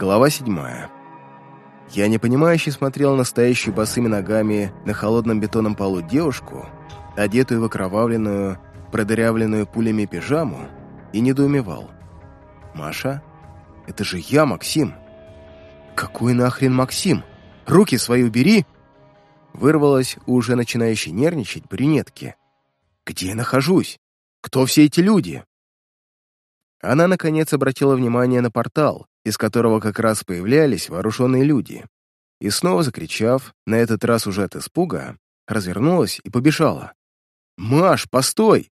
Глава седьмая. Я непонимающе смотрел на стоящую босыми ногами на холодном бетонном полу девушку, одетую в окровавленную, продырявленную пулями пижаму, и недоумевал. «Маша? Это же я, Максим!» «Какой нахрен Максим? Руки свои убери!» Вырвалась уже начинающей нервничать брюнетки. «Где я нахожусь? Кто все эти люди?» Она, наконец, обратила внимание на портал, из которого как раз появлялись вооруженные люди, и снова закричав, на этот раз уже от испуга, развернулась и побежала. «Маш, постой!»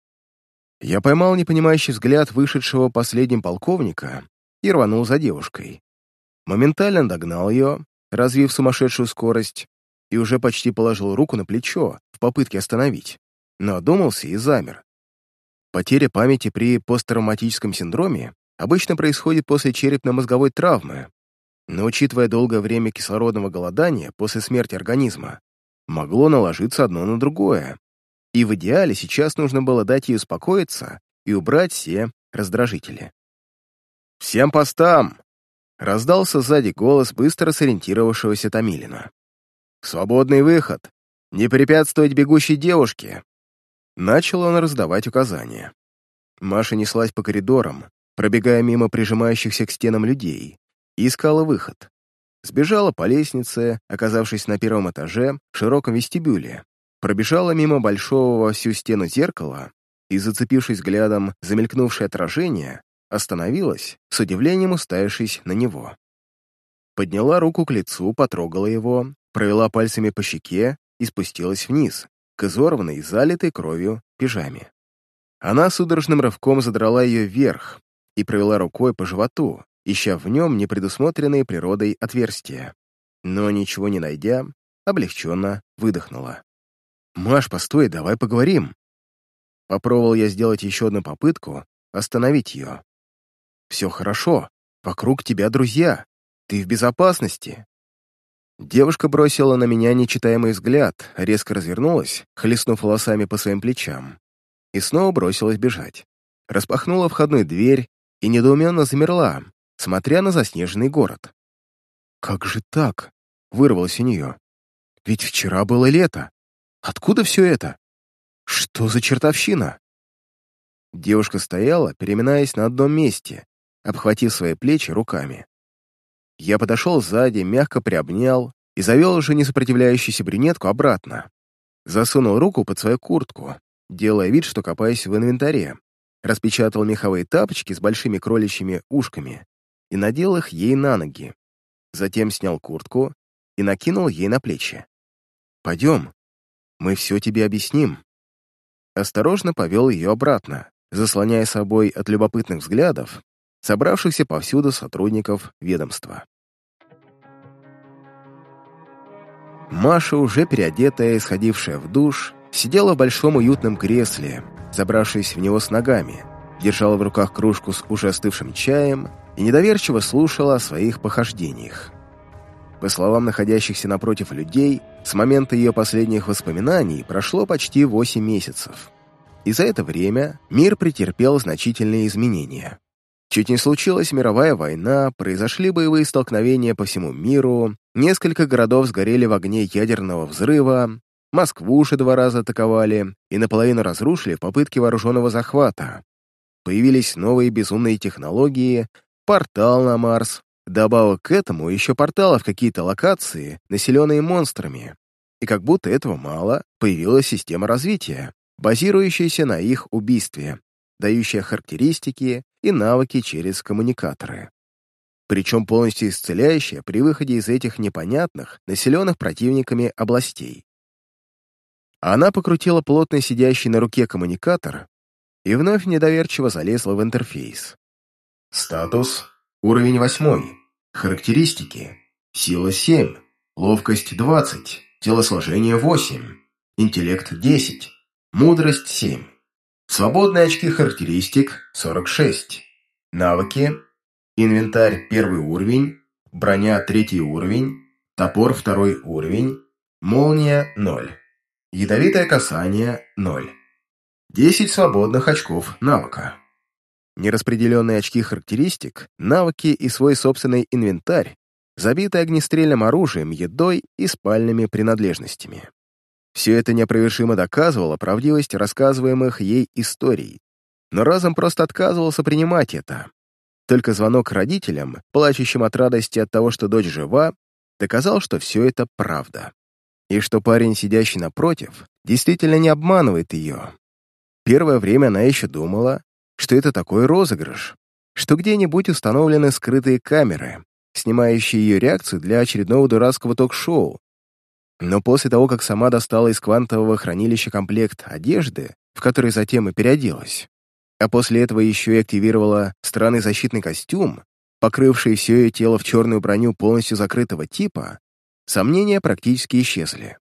Я поймал непонимающий взгляд вышедшего последним полковника и рванул за девушкой. Моментально догнал ее, развив сумасшедшую скорость, и уже почти положил руку на плечо в попытке остановить, но одумался и замер. Потеря памяти при посттравматическом синдроме обычно происходит после черепно-мозговой травмы, но, учитывая долгое время кислородного голодания после смерти организма, могло наложиться одно на другое. И в идеале сейчас нужно было дать ей успокоиться и убрать все раздражители. «Всем постам!» — раздался сзади голос быстро сориентировавшегося Томилина. «Свободный выход! Не препятствовать бегущей девушке!» Начал он раздавать указания. Маша неслась по коридорам, пробегая мимо прижимающихся к стенам людей, и искала выход. Сбежала по лестнице, оказавшись на первом этаже в широком вестибюле, пробежала мимо большого во всю стену зеркала и, зацепившись взглядом за мелькнувшее отражение, остановилась, с удивлением уставившись на него. Подняла руку к лицу, потрогала его, провела пальцами по щеке и спустилась вниз, к изорванной, залитой кровью пижаме. Она судорожным рывком задрала ее вверх и провела рукой по животу, ища в нем непредусмотренные природой отверстия. Но, ничего не найдя, облегченно выдохнула. «Маш, постой, давай поговорим». Попробовал я сделать еще одну попытку остановить ее. «Все хорошо, вокруг тебя друзья, ты в безопасности». Девушка бросила на меня нечитаемый взгляд, резко развернулась, хлестнув волосами по своим плечам, и снова бросилась бежать. Распахнула входную дверь и недоуменно замерла, смотря на заснеженный город. «Как же так?» — вырвалось у нее. «Ведь вчера было лето. Откуда все это? Что за чертовщина?» Девушка стояла, переминаясь на одном месте, обхватив свои плечи руками. Я подошел сзади, мягко приобнял и завел уже не сопротивляющуюся брюнетку обратно. Засунул руку под свою куртку, делая вид, что копаюсь в инвентаре. Распечатал меховые тапочки с большими кроличьими ушками и надел их ей на ноги. Затем снял куртку и накинул ей на плечи. «Пойдем, мы все тебе объясним». Осторожно повел ее обратно, заслоняя собой от любопытных взглядов собравшихся повсюду сотрудников ведомства. Маша, уже переодетая и сходившая в душ, сидела в большом уютном кресле, забравшись в него с ногами, держала в руках кружку с уже остывшим чаем и недоверчиво слушала о своих похождениях. По словам находящихся напротив людей, с момента ее последних воспоминаний прошло почти 8 месяцев. И за это время мир претерпел значительные изменения. Чуть не случилась мировая война, произошли боевые столкновения по всему миру, несколько городов сгорели в огне ядерного взрыва, Москву уже два раза атаковали и наполовину разрушили в попытке вооруженного захвата. Появились новые безумные технологии, портал на Марс, добавок к этому еще порталы в какие-то локации, населенные монстрами. И как будто этого мало, появилась система развития, базирующаяся на их убийстве, дающая характеристики и навыки через коммуникаторы. Причем полностью исцеляющая при выходе из этих непонятных, населенных противниками областей. Она покрутила плотно сидящий на руке коммуникатор и вновь недоверчиво залезла в интерфейс. Статус – уровень 8. Характеристики – сила 7, ловкость 20, телосложение 8, интеллект 10, мудрость 7. Свободные очки характеристик 46. Навыки. Инвентарь первый уровень. Броня третий уровень. Топор второй уровень. Молния 0. Ядовитое касание 0. 10 свободных очков навыка. нераспределенные очки характеристик, навыки и свой собственный инвентарь, забитый огнестрельным оружием, едой и спальными принадлежностями. Все это неопровержимо доказывало правдивость рассказываемых ей историй, но разум просто отказывался принимать это. Только звонок родителям, плачущим от радости от того, что дочь жива, доказал, что все это правда. И что парень, сидящий напротив, действительно не обманывает ее. Первое время она еще думала, что это такой розыгрыш, что где-нибудь установлены скрытые камеры, снимающие ее реакцию для очередного дурацкого ток-шоу. Но после того, как сама достала из квантового хранилища комплект одежды, в который затем и переоделась, а после этого еще и активировала странный защитный костюм, покрывший все ее тело в черную броню полностью закрытого типа, сомнения практически исчезли.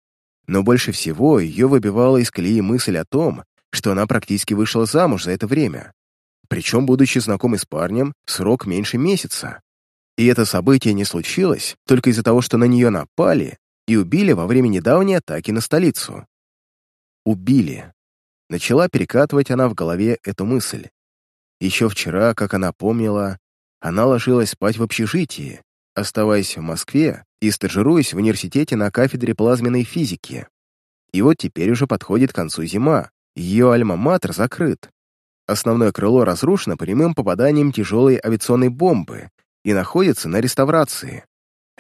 Но больше всего ее выбивала из колеи мысль о том, что она практически вышла замуж за это время, причем будучи знакомой с парнем срок меньше месяца. И это событие не случилось только из-за того, что на нее напали и убили во время недавней атаки на столицу. Убили. Начала перекатывать она в голове эту мысль. Еще вчера, как она помнила, она ложилась спать в общежитии, оставаясь в Москве и стажируясь в университете на кафедре плазменной физики. И вот теперь уже подходит к концу зима, ее альма-матер закрыт. Основное крыло разрушено прямым попаданием тяжелой авиационной бомбы и находится на реставрации.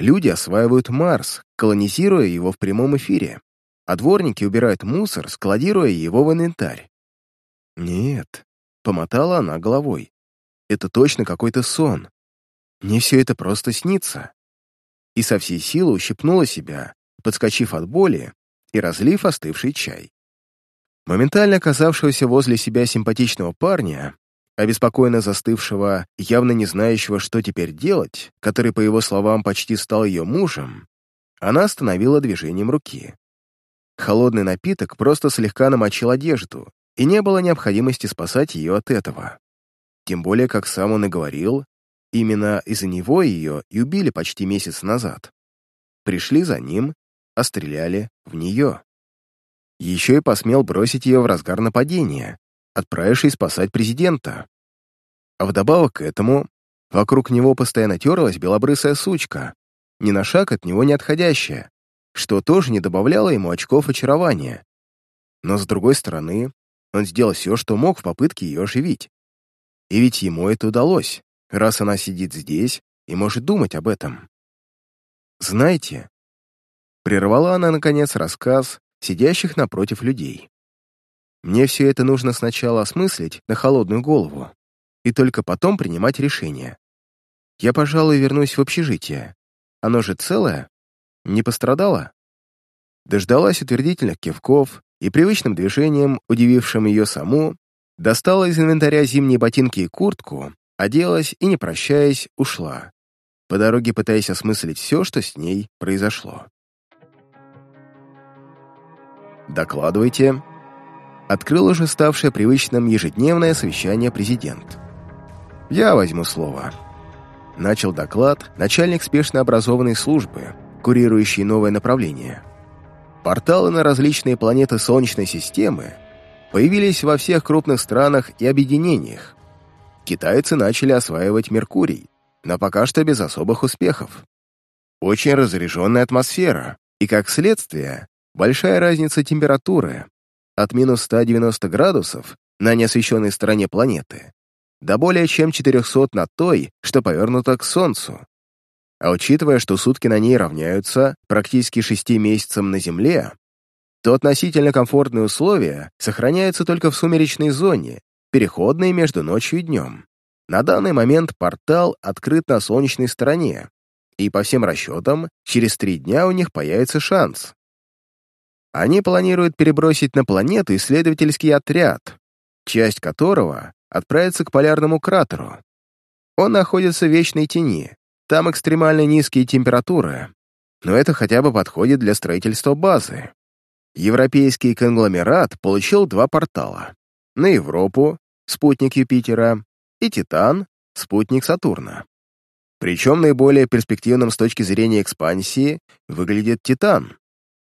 Люди осваивают Марс, колонизируя его в прямом эфире, а дворники убирают мусор, складируя его в инвентарь. Нет, помотала она головой. Это точно какой-то сон. Мне все это просто снится. И со всей силы ущипнула себя, подскочив от боли и разлив остывший чай. Моментально оказавшегося возле себя симпатичного парня, обеспокоенно застывшего, явно не знающего, что теперь делать, который, по его словам, почти стал ее мужем, она остановила движением руки. Холодный напиток просто слегка намочил одежду, и не было необходимости спасать ее от этого. Тем более, как сам он и говорил, именно из-за него ее и убили почти месяц назад. Пришли за ним, а стреляли в нее. Еще и посмел бросить ее в разгар нападения, отправившись спасать президента. А вдобавок к этому, вокруг него постоянно терлась белобрысая сучка, ни на шаг от него не отходящая, что тоже не добавляло ему очков очарования. Но, с другой стороны, он сделал все, что мог в попытке ее оживить. И ведь ему это удалось, раз она сидит здесь и может думать об этом. Знаете, прервала она, наконец, рассказ сидящих напротив людей. Мне все это нужно сначала осмыслить на холодную голову и только потом принимать решение. Я, пожалуй, вернусь в общежитие. Оно же целое? Не пострадало? Дождалась утвердительных кивков и привычным движением, удивившим ее саму, достала из инвентаря зимние ботинки и куртку, оделась и, не прощаясь, ушла, по дороге пытаясь осмыслить все, что с ней произошло. «Докладывайте», открыл уже ставшее привычным ежедневное совещание президент. «Я возьму слово». Начал доклад начальник спешно образованной службы, курирующий новое направление. Порталы на различные планеты Солнечной системы появились во всех крупных странах и объединениях. Китайцы начали осваивать Меркурий, но пока что без особых успехов. Очень разряженная атмосфера, и, как следствие, большая разница температуры, от минус 190 градусов на неосвещенной стороне планеты до более чем 400 на той, что повернута к Солнцу. А учитывая, что сутки на ней равняются практически 6 месяцам на Земле, то относительно комфортные условия сохраняются только в сумеречной зоне, переходной между ночью и днем. На данный момент портал открыт на солнечной стороне, и по всем расчетам, через три дня у них появится шанс. Они планируют перебросить на планету исследовательский отряд, часть которого отправится к полярному кратеру. Он находится в вечной тени, там экстремально низкие температуры, но это хотя бы подходит для строительства базы. Европейский конгломерат получил два портала. На Европу — спутник Юпитера, и Титан — спутник Сатурна. Причем наиболее перспективным с точки зрения экспансии выглядит Титан.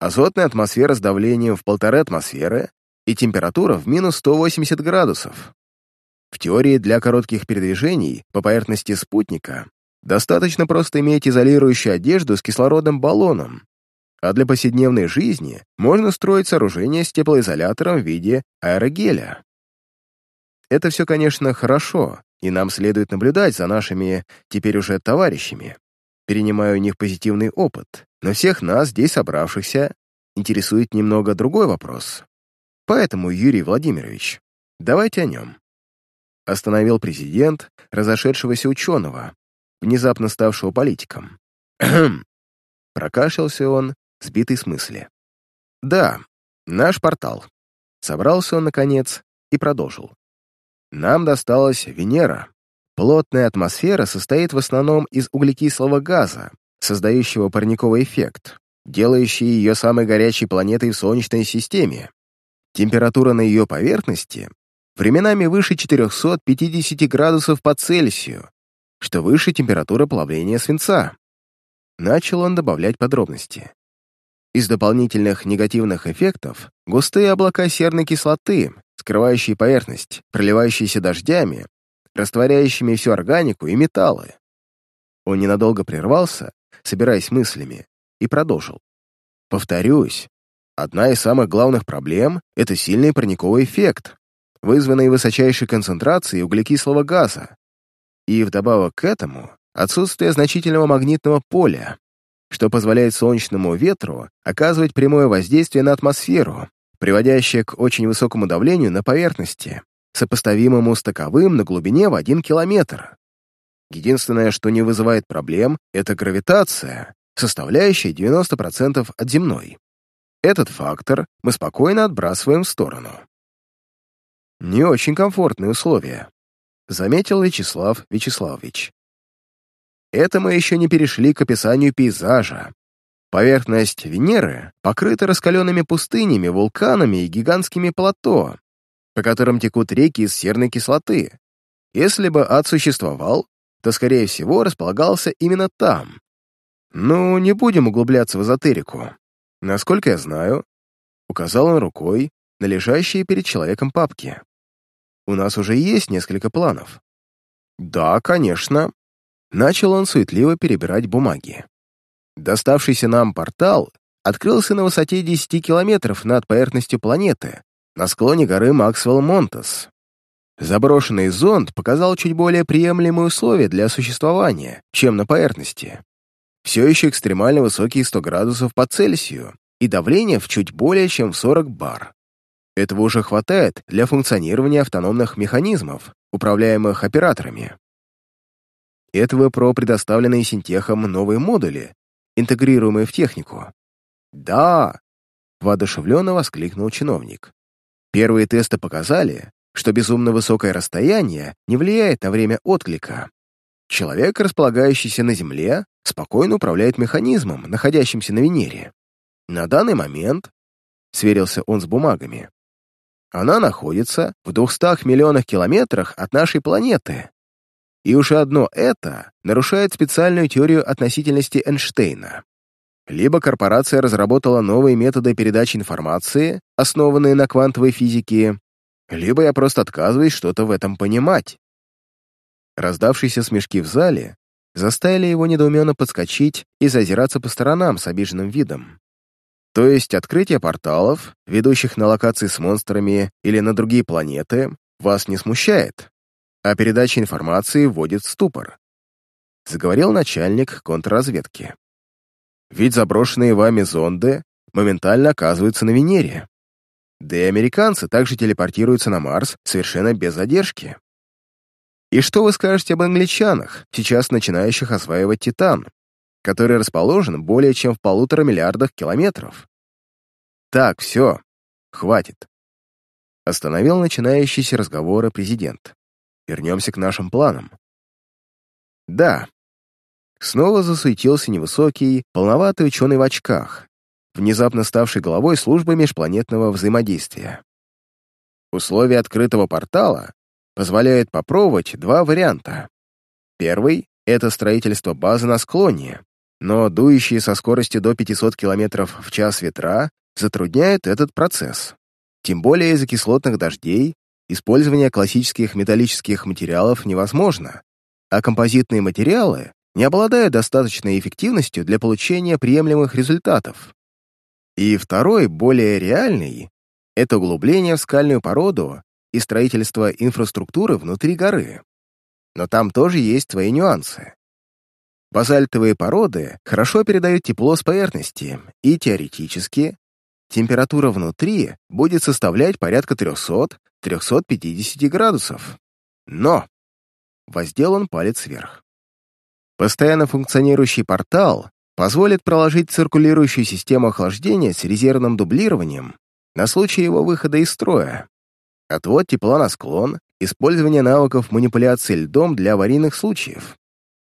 Азотная атмосфера с давлением в полторы атмосферы и температура в минус 180 градусов. В теории для коротких передвижений по поверхности спутника достаточно просто иметь изолирующую одежду с кислородным баллоном, а для повседневной жизни можно строить сооружение с теплоизолятором в виде аэрогеля. Это все, конечно, хорошо, и нам следует наблюдать за нашими теперь уже товарищами, перенимая у них позитивный опыт, но всех нас, здесь собравшихся, интересует немного другой вопрос. Поэтому, Юрий Владимирович, давайте о нем. Остановил президент разошедшегося ученого, внезапно ставшего политиком. Прокашлялся он, сбитый с мысли. «Да, наш портал». Собрался он, наконец, и продолжил. «Нам досталась Венера. Плотная атмосфера состоит в основном из углекислого газа, создающего парниковый эффект, делающий ее самой горячей планетой в Солнечной системе. Температура на ее поверхности временами выше 450 градусов по Цельсию, что выше температуры плавления свинца. Начал он добавлять подробности. Из дополнительных негативных эффектов густые облака серной кислоты, скрывающие поверхность, проливающиеся дождями, растворяющими всю органику и металлы. Он ненадолго прервался, собираясь мыслями, и продолжил. Повторюсь, одна из самых главных проблем — это сильный парниковый эффект, вызванный высочайшей концентрацией углекислого газа, и вдобавок к этому отсутствие значительного магнитного поля, что позволяет солнечному ветру оказывать прямое воздействие на атмосферу, приводящее к очень высокому давлению на поверхности, сопоставимому с таковым на глубине в один километр. Единственное, что не вызывает проблем, это гравитация, составляющая 90% от земной. Этот фактор мы спокойно отбрасываем в сторону. Не очень комфортные условия, заметил Вячеслав Вячеславович. Это мы еще не перешли к описанию пейзажа. Поверхность Венеры покрыта раскаленными пустынями, вулканами и гигантскими плато, по которым текут реки из серной кислоты. Если бы ад существовал, то, скорее всего, располагался именно там. Ну, не будем углубляться в эзотерику. Насколько я знаю, указал он рукой на лежащие перед человеком папки. У нас уже есть несколько планов. Да, конечно. Начал он суетливо перебирать бумаги. Доставшийся нам портал открылся на высоте 10 километров над поверхностью планеты, на склоне горы Максвелл-Монтес. Заброшенный зонд показал чуть более приемлемые условия для существования, чем на поверхности. Все еще экстремально высокие 100 градусов по Цельсию и давление в чуть более чем 40 бар. Этого уже хватает для функционирования автономных механизмов, управляемых операторами. Это вы про предоставленные синтехом новые модули, интегрируемые в технику. «Да!» — воодушевленно воскликнул чиновник. Первые тесты показали, что безумно высокое расстояние не влияет на время отклика. Человек, располагающийся на Земле, спокойно управляет механизмом, находящимся на Венере. На данный момент, сверился он с бумагами, она находится в 200 миллионах километрах от нашей планеты. И уже одно это нарушает специальную теорию относительности Эйнштейна. Либо корпорация разработала новые методы передачи информации, основанные на квантовой физике, либо я просто отказываюсь что-то в этом понимать. Раздавшиеся смешки в зале заставили его недоуменно подскочить и зазираться по сторонам с обиженным видом. То есть открытие порталов, ведущих на локации с монстрами или на другие планеты, вас не смущает, а передача информации вводит в ступор. Заговорил начальник контрразведки. Ведь заброшенные вами зонды моментально оказываются на Венере. Да и американцы также телепортируются на Марс совершенно без задержки. И что вы скажете об англичанах, сейчас начинающих осваивать Титан, который расположен более чем в полутора миллиардах километров. Так, все, хватит. Остановил начинающийся разговор президент. Вернемся к нашим планам. Да. Снова засуетился невысокий, полноватый ученый в очках, внезапно ставший главой службы межпланетного взаимодействия. Условия открытого портала позволяют попробовать два варианта. Первый — это строительство базы на склоне, но дующие со скоростью до 500 км в час ветра затрудняют этот процесс. Тем более из-за кислотных дождей использование классических металлических материалов невозможно, а композитные материалы не обладают достаточной эффективностью для получения приемлемых результатов. И второй, более реальный, это углубление в скальную породу и строительство инфраструктуры внутри горы. Но там тоже есть свои нюансы. Базальтовые породы хорошо передают тепло с поверхности, и теоретически температура внутри будет составлять порядка 300-350 градусов. Но! Воздел он палец вверх. Постоянно функционирующий портал позволит проложить циркулирующую систему охлаждения с резервным дублированием на случай его выхода из строя. Отвод тепла на склон, использование навыков манипуляции льдом для аварийных случаев.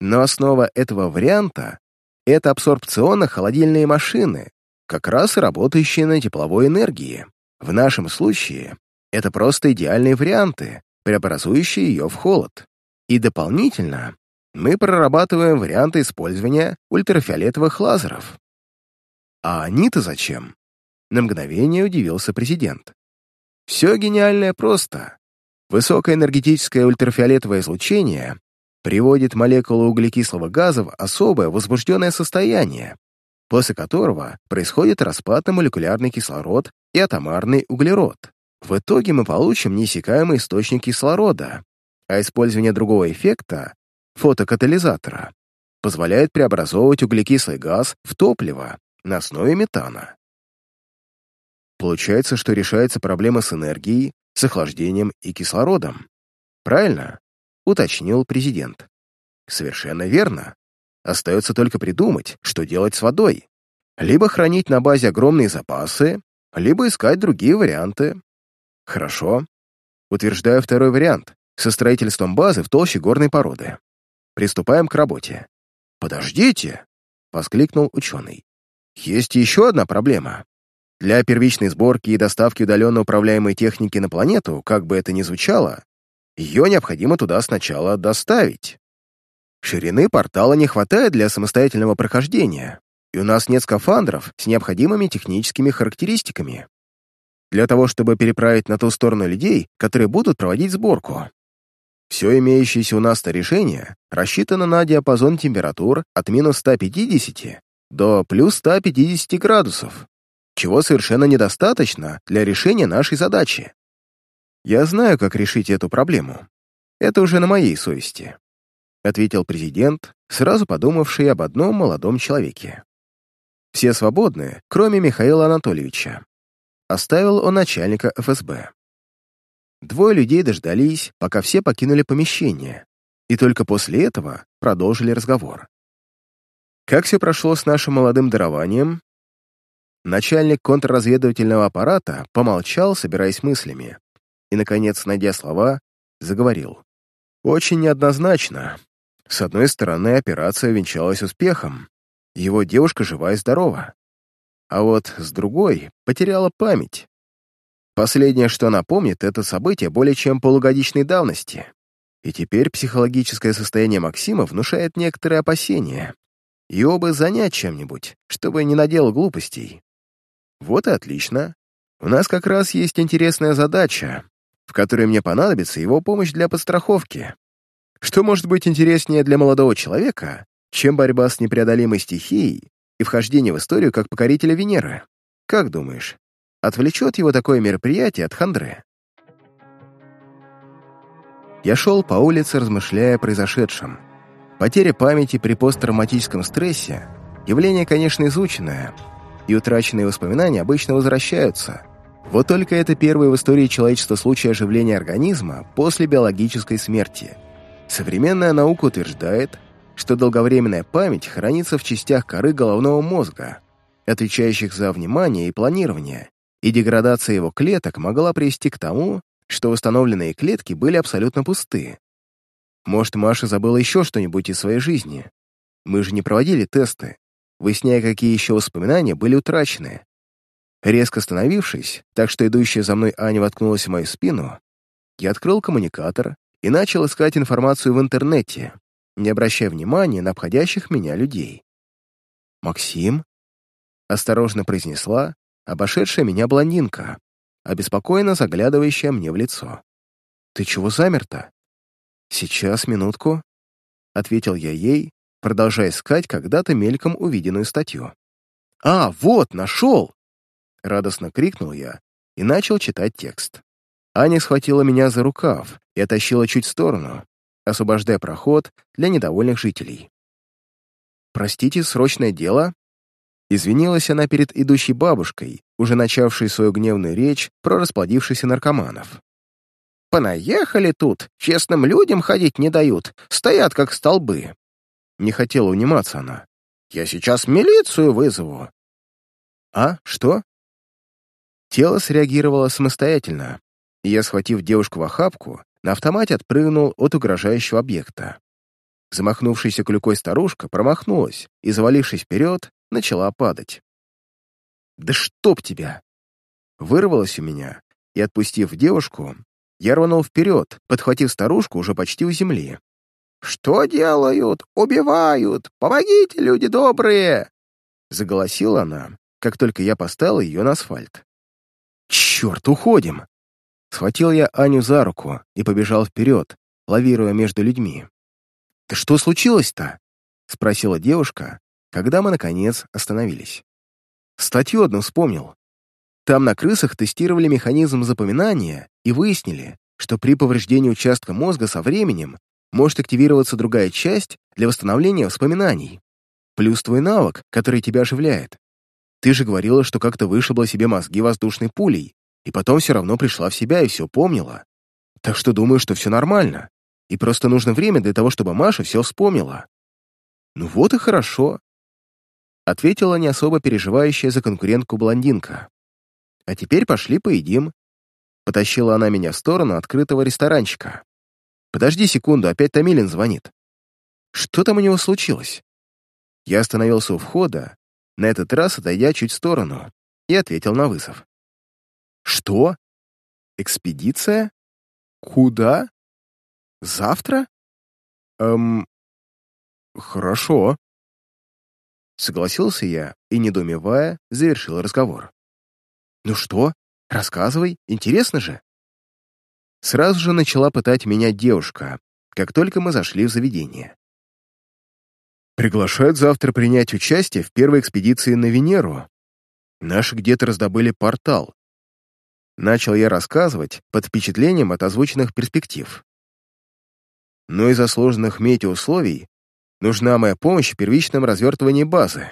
Но основа этого варианта — это абсорбционно-холодильные машины, как раз работающие на тепловой энергии. В нашем случае это просто идеальные варианты, преобразующие ее в холод. И дополнительно мы прорабатываем варианты использования ультрафиолетовых лазеров. А они-то зачем? На мгновение удивился президент. Все гениальное просто. Высокое энергетическое ультрафиолетовое излучение приводит молекулу углекислого газа в особое возбужденное состояние, после которого происходит распад на молекулярный кислород и атомарный углерод. В итоге мы получим неиссякаемый источник кислорода, а использование другого эффекта фотокатализатора, позволяет преобразовывать углекислый газ в топливо на основе метана. Получается, что решается проблема с энергией, с охлаждением и кислородом. Правильно? Уточнил президент. Совершенно верно. Остается только придумать, что делать с водой. Либо хранить на базе огромные запасы, либо искать другие варианты. Хорошо. Утверждаю второй вариант со строительством базы в толще горной породы. Приступаем к работе. «Подождите!» — воскликнул ученый. «Есть еще одна проблема. Для первичной сборки и доставки удаленно управляемой техники на планету, как бы это ни звучало, ее необходимо туда сначала доставить. Ширины портала не хватает для самостоятельного прохождения, и у нас нет скафандров с необходимыми техническими характеристиками. Для того, чтобы переправить на ту сторону людей, которые будут проводить сборку. Все имеющееся у нас-то решение рассчитано на диапазон температур от минус 150 до плюс 150 градусов, чего совершенно недостаточно для решения нашей задачи. Я знаю, как решить эту проблему. Это уже на моей совести, ответил президент, сразу подумавший об одном молодом человеке. Все свободны, кроме Михаила Анатольевича. Оставил он начальника ФСБ. Двое людей дождались, пока все покинули помещение, и только после этого продолжили разговор. Как все прошло с нашим молодым дарованием? Начальник контрразведывательного аппарата помолчал, собираясь мыслями, и, наконец, найдя слова, заговорил. Очень неоднозначно. С одной стороны, операция венчалась успехом. Его девушка жива и здорова. А вот с другой потеряла память. Последнее, что она помнит, это событие более чем полугодичной давности. И теперь психологическое состояние Максима внушает некоторые опасения. Его бы занять чем-нибудь, чтобы не наделал глупостей. Вот и отлично. У нас как раз есть интересная задача, в которой мне понадобится его помощь для подстраховки. Что может быть интереснее для молодого человека, чем борьба с непреодолимой стихией и вхождение в историю как покорителя Венеры? Как думаешь, Отвлечет его такое мероприятие от хандры. Я шел по улице, размышляя о произошедшем. Потеря памяти при посттравматическом стрессе – явление, конечно, изученное, и утраченные воспоминания обычно возвращаются. Вот только это первый в истории человечества случай оживления организма после биологической смерти. Современная наука утверждает, что долговременная память хранится в частях коры головного мозга, отвечающих за внимание и планирование, и деградация его клеток могла привести к тому, что установленные клетки были абсолютно пусты. Может, Маша забыла еще что-нибудь из своей жизни. Мы же не проводили тесты, выясняя, какие еще воспоминания были утрачены. Резко остановившись, так что идущая за мной Аня воткнулась в мою спину, я открыл коммуникатор и начал искать информацию в интернете, не обращая внимания на обходящих меня людей. «Максим?» — осторожно произнесла, обошедшая меня блондинка, обеспокоенно заглядывающая мне в лицо. Ты чего замер-то?» «Сейчас, минутку», — ответил я ей, продолжая искать когда-то мельком увиденную статью. «А, вот, нашел!» — радостно крикнул я и начал читать текст. Аня схватила меня за рукав и оттащила чуть в сторону, освобождая проход для недовольных жителей. «Простите, срочное дело?» Извинилась она перед идущей бабушкой, уже начавшей свою гневную речь про расплодившихся наркоманов. «Понаехали тут, честным людям ходить не дают, стоят как столбы». Не хотела униматься она. «Я сейчас милицию вызову». «А, что?» Тело среагировало самостоятельно, и я, схватив девушку в охапку, на автомате отпрыгнул от угрожающего объекта. Замахнувшаяся клюкой старушка промахнулась и, завалившись вперед, начала падать. «Да чтоб тебя!» Вырвалось у меня, и, отпустив девушку, я рванул вперед, подхватив старушку уже почти у земли. «Что делают? Убивают! Помогите, люди добрые!» Заголосила она, как только я поставил ее на асфальт. «Черт, уходим!» Схватил я Аню за руку и побежал вперед, лавируя между людьми. «Да что случилось-то?» — спросила девушка, когда мы, наконец, остановились. Статью одну вспомнил. Там на крысах тестировали механизм запоминания и выяснили, что при повреждении участка мозга со временем может активироваться другая часть для восстановления воспоминаний. Плюс твой навык, который тебя оживляет. Ты же говорила, что как-то вышибла себе мозги воздушной пулей, и потом все равно пришла в себя и все помнила. Так что думаю, что все нормально, и просто нужно время для того, чтобы Маша все вспомнила. Ну вот и хорошо. Ответила не особо переживающая за конкурентку блондинка. А теперь пошли поедим. Потащила она меня в сторону открытого ресторанчика. Подожди секунду, опять Томилин звонит. Что там у него случилось? Я остановился у входа, на этот раз отойдя чуть в сторону, и ответил на вызов. Что? Экспедиция? Куда? Завтра? Эм... Хорошо. Согласился я и, недоумевая, завершил разговор. Ну что? Рассказывай, интересно же. Сразу же начала пытать меня девушка, как только мы зашли в заведение. Приглашают завтра принять участие в первой экспедиции на Венеру. Наши где-то раздобыли портал, Начал я рассказывать под впечатлением от озвученных перспектив. Но из-за сложных метеоусловий нужна моя помощь в первичном развертывании базы.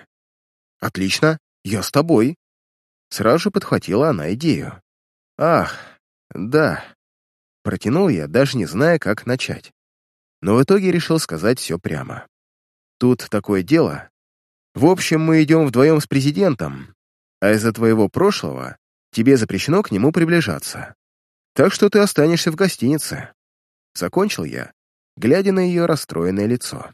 Отлично, я с тобой. Сразу же подхватила она идею. Ах, да. Протянул я, даже не зная, как начать. Но в итоге решил сказать все прямо. Тут такое дело. В общем, мы идем вдвоем с президентом, а из-за твоего прошлого тебе запрещено к нему приближаться. Так что ты останешься в гостинице». Закончил я, глядя на ее расстроенное лицо.